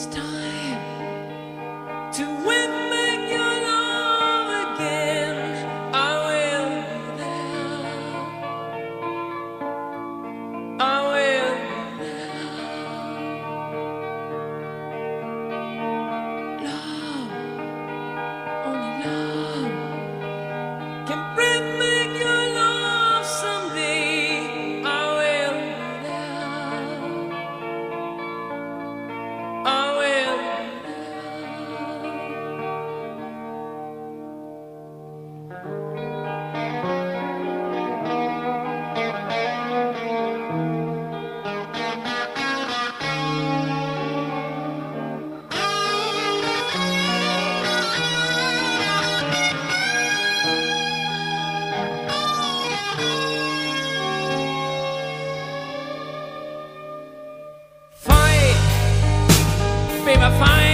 Please never find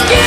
the